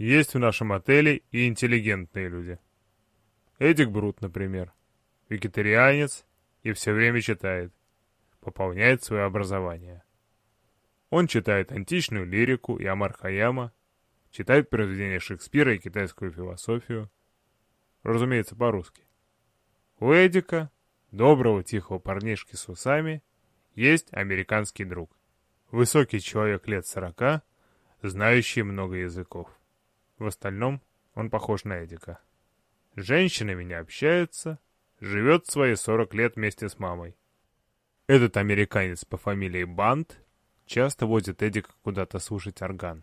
Есть в нашем отеле и интеллигентные люди. Эдик Брут, например. Вегетарианец и все время читает. Пополняет свое образование. Он читает античную лирику и Амар Хаяма, читает произведения Шекспира и китайскую философию. Разумеется, по-русски. У Эдика, доброго тихого парнишки с усами, есть американский друг. Высокий человек лет сорока, знающий много языков. В остальном он похож на Эдика. Женщинами не общается, живет свои 40 лет вместе с мамой. Этот американец по фамилии Бант часто возит Эдика куда-то слушать орган.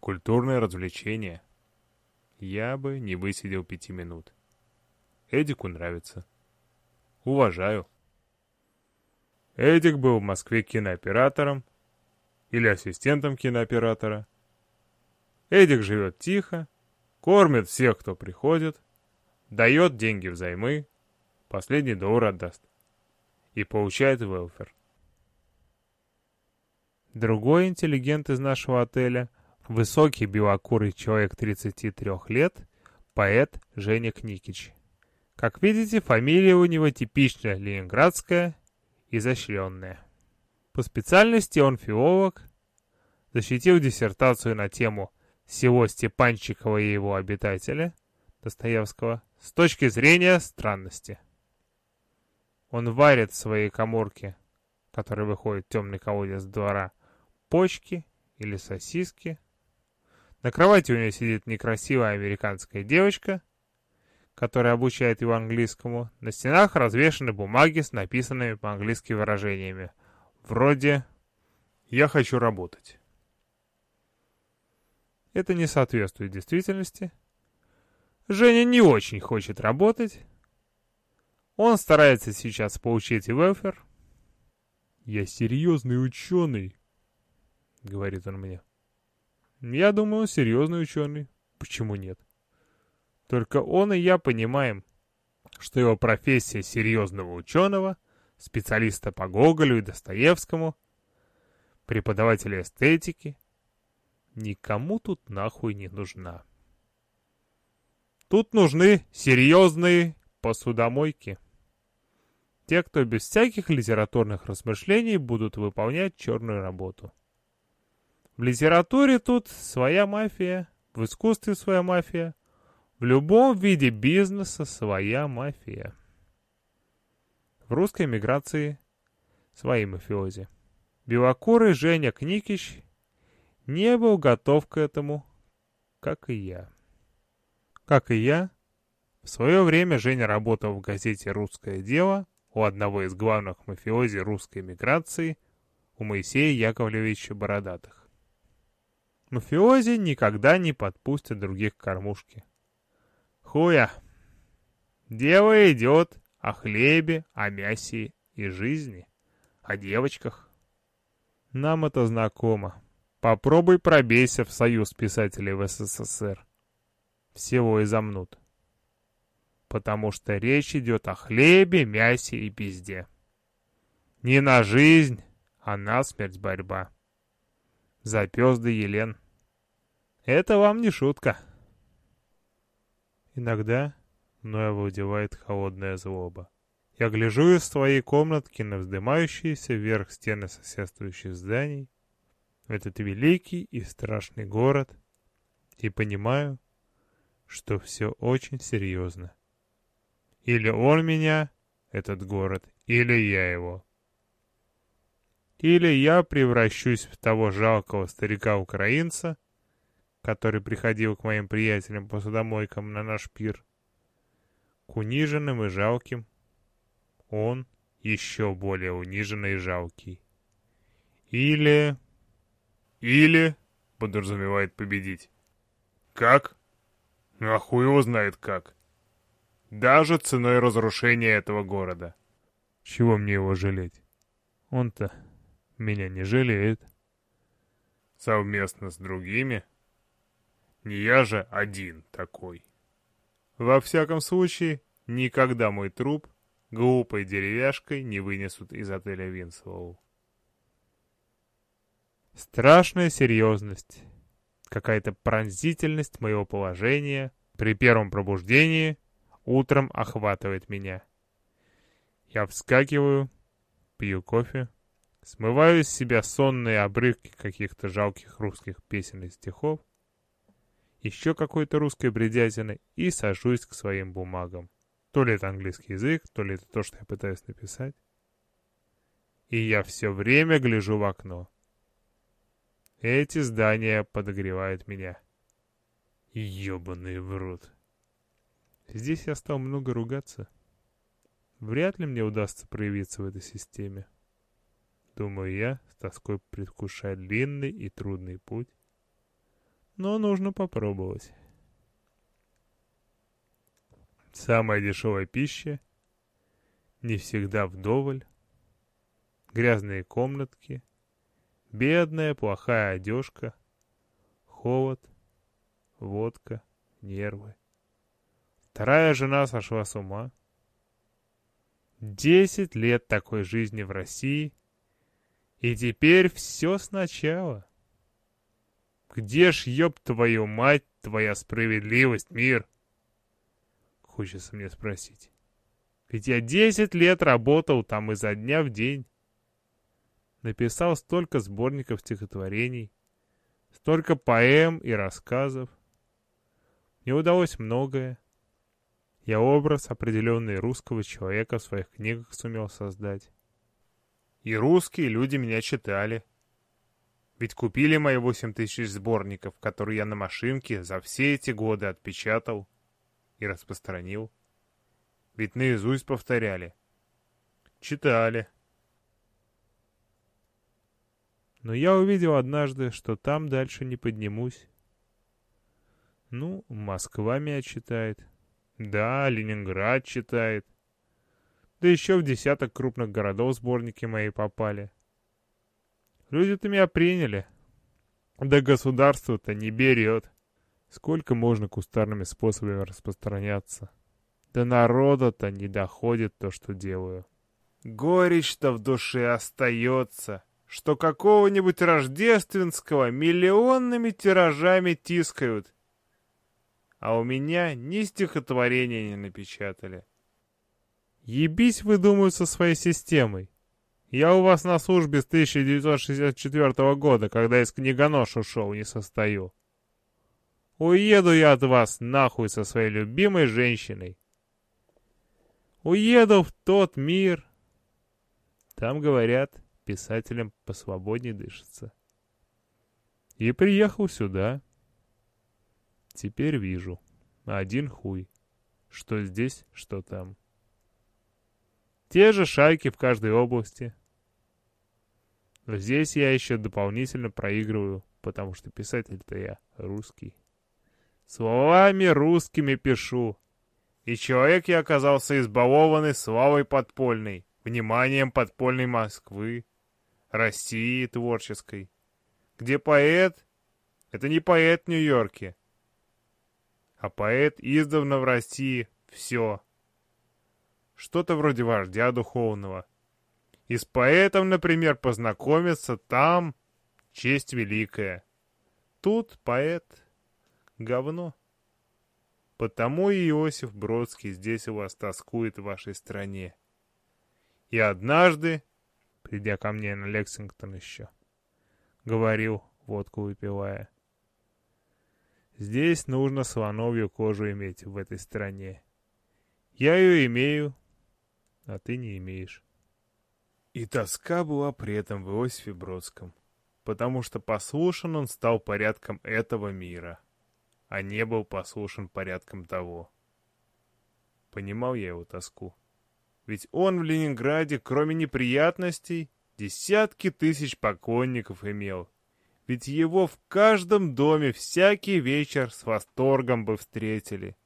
Культурное развлечение. Я бы не высидел пяти минут. Эдику нравится. Уважаю. Эдик был в Москве кинооператором или ассистентом кинооператора. Эдик живет тихо, кормит всех, кто приходит, дает деньги взаймы, последний доллар отдаст и получает велфер. Другой интеллигент из нашего отеля, высокий белокурый человек 33 лет, поэт Женя Кникич. Как видите, фамилия у него типичная ленинградская, изощренная. По специальности он филолог, защитил диссертацию на тему «Село Степанчикова и его обитатели» Достоевского с точки зрения странности. Он варит в своей коморке, который выходит темный колодец двора, почки или сосиски. На кровати у него сидит некрасивая американская девочка, которая обучает его английскому. На стенах развешаны бумаги с написанными по-английски выражениями. Вроде «Я хочу работать». Это не соответствует действительности. Женя не очень хочет работать. Он старается сейчас получить велфер. «Я серьезный ученый», — говорит он мне. «Я думаю, он серьезный ученый. Почему нет?» Только он и я понимаем, что его профессия серьезного ученого, специалиста по Гоголю и Достоевскому, преподавателя эстетики, никому тут нахуй не нужна. Тут нужны серьезные посудомойки. Те, кто без всяких литературных размышлений будут выполнять черную работу. В литературе тут своя мафия, в искусстве своя мафия, в любом виде бизнеса своя мафия. В русской миграции свои мафиози. Белокурый Женя Кникич не был готов к этому, как и я. Как и я, в свое время Женя работал в газете «Русское дело» у одного из главных мафиози русской миграции, у Моисея Яковлевича Бородатых. Мафиози никогда не подпустят других к кормушке. Хуя! Дело идет о хлебе, о мясе и жизни, о девочках. Нам это знакомо. Попробуй пробейся в союз писателей в СССР. Всего и замнут потому что речь идет о хлебе, мясе и пизде. Не на жизнь, а на смерть борьба. За пес да Елен. Это вам не шутка. Иногда мною овладевает холодная злоба. Я гляжу из своей комнатки на вздымающиеся вверх стены соседствующих зданий, этот великий и страшный город, и понимаю, что все очень серьезно. Или он меня, этот город, или я его. Или я превращусь в того жалкого старика-украинца, который приходил к моим приятелям по судомойкам на наш пир, к униженным и жалким. Он еще более униженный и жалкий. Или... Или, подразумевает победить. Как? Ну а хуй его знает как. Даже ценой разрушения этого города. Чего мне его жалеть? Он-то меня не жалеет. Совместно с другими? Не я же один такой. Во всяком случае, никогда мой труп глупой деревяшкой не вынесут из отеля Винслоу. Страшная серьезность, Какая-то пронзительность моего положения при первом пробуждении утром охватывает меня. Я вскакиваю, пью кофе, смываю с себя сонные обрывки каких-то жалких русских песен и стихов, еще какой-то русской бредятины и сажусь к своим бумагам. То ли это английский язык, то ли это то, что я пытаюсь написать. И я все время гляжу в окно. Эти здания подогревают меня. Ёбаный в рот. Здесь я стал много ругаться. Вряд ли мне удастся проявиться в этой системе. Думаю я, с тоской предвкушая длинный и трудный путь. Но нужно попробовать. Самая дешевая пища, не всегда вдоволь, грязные комнатки, бедная плохая одежка, холод, водка, нервы. Вторая жена сошла с ума. Десять лет такой жизни в России, и теперь все сначала. Где ж, ёб твою мать, твоя справедливость, мир? Хочется мне спросить. Ведь я десять лет работал там изо дня в день. Написал столько сборников стихотворений, столько поэм и рассказов. Мне удалось многое. Я образ определенный русского человека в своих книгах сумел создать. И русские люди меня читали. Ведь купили мои восемь тысяч сборников, которые я на машинке за все эти годы отпечатал и распространил. Ведь наизусть повторяли. Читали. Но я увидел однажды, что там дальше не поднимусь. Ну, Москва меня читает. Да, Ленинград читает. Да еще в десяток крупных городов сборники мои попали. Люди-то меня приняли. Да государство-то не берет. Сколько можно кустарными способами распространяться? Да народа-то не доходит то, что делаю. Горечь-то в душе остается, что какого-нибудь рождественского миллионными тиражами тискают. А у меня ни стихотворения не напечатали. Ебись вы, думаю, со своей системой. Я у вас на службе с 1964 года, когда из книгонож ушел, не состою. Уеду я от вас нахуй со своей любимой женщиной. Уеду в тот мир. Там, говорят, писателям посвободнее дышится. И приехал сюда. Теперь вижу. Один хуй. Что здесь, что там. Те же шайки в каждой области. Но здесь я еще дополнительно проигрываю, потому что писатель-то я русский. Словами русскими пишу. И человек я оказался избалованный славой подпольной, вниманием подпольной Москвы, России творческой. Где поэт — это не поэт в Нью-Йорке, а поэт издавна в России все. Что-то вроде вождя духовного. И с поэтом, например, познакомиться там — честь великая. Тут поэт говно. Потому и Иосиф Бродский здесь у вас тоскует в вашей стране. И однажды, придя ко мне на Лексингтон еще, говорил, водку выпивая, здесь нужно слоновью кожу иметь в этой стране. Я ее имею, а ты не имеешь. И тоска была при этом в Иосифе Бродском, потому что послушан он стал порядком этого мира а не был послушен порядком того. Понимал я его тоску. Ведь он в Ленинграде, кроме неприятностей, десятки тысяч поклонников имел. Ведь его в каждом доме всякий вечер с восторгом бы встретили.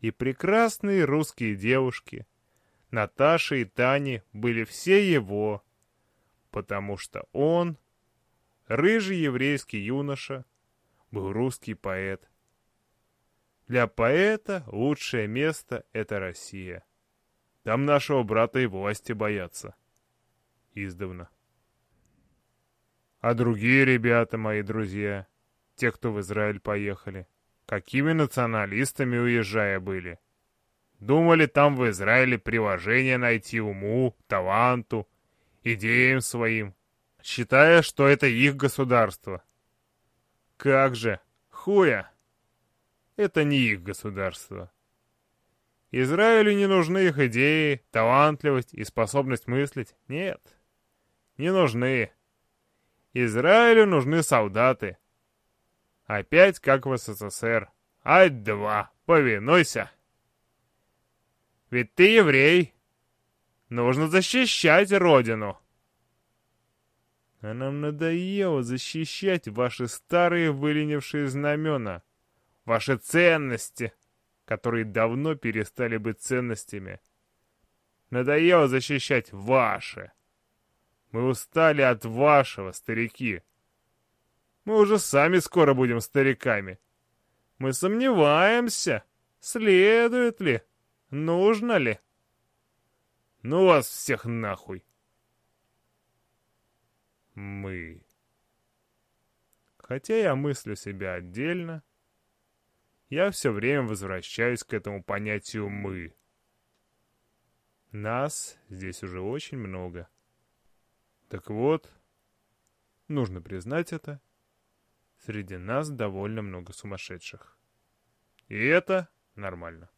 И прекрасные русские девушки, Наташа и Таня, были все его, потому что он, рыжий еврейский юноша, был русский поэт. Для поэта лучшее место — это Россия. Там нашего брата и власти боятся. Издавна. А другие ребята, мои друзья, те, кто в Израиль поехали. Какими националистами уезжая были. Думали там в Израиле приложение найти уму, таланту, идеям своим, считая, что это их государство. Как же, хуя! Это не их государство. Израилю не нужны их идеи, талантливость и способность мыслить. Нет, не нужны. Израилю нужны солдаты. Опять как в СССР. Ать-два, повинуйся. Ведь ты еврей. Нужно защищать родину. А нам надоело защищать ваши старые выленившие знамена, ваши ценности, которые давно перестали быть ценностями. Надоело защищать ваши. Мы устали от вашего, старики. Мы уже сами скоро будем стариками. Мы сомневаемся, следует ли, нужно ли. Ну вас всех нахуй. Мы. Хотя я мыслю себя отдельно, я все время возвращаюсь к этому понятию «мы». Нас здесь уже очень много. Так вот, нужно признать это, среди нас довольно много сумасшедших. И это нормально.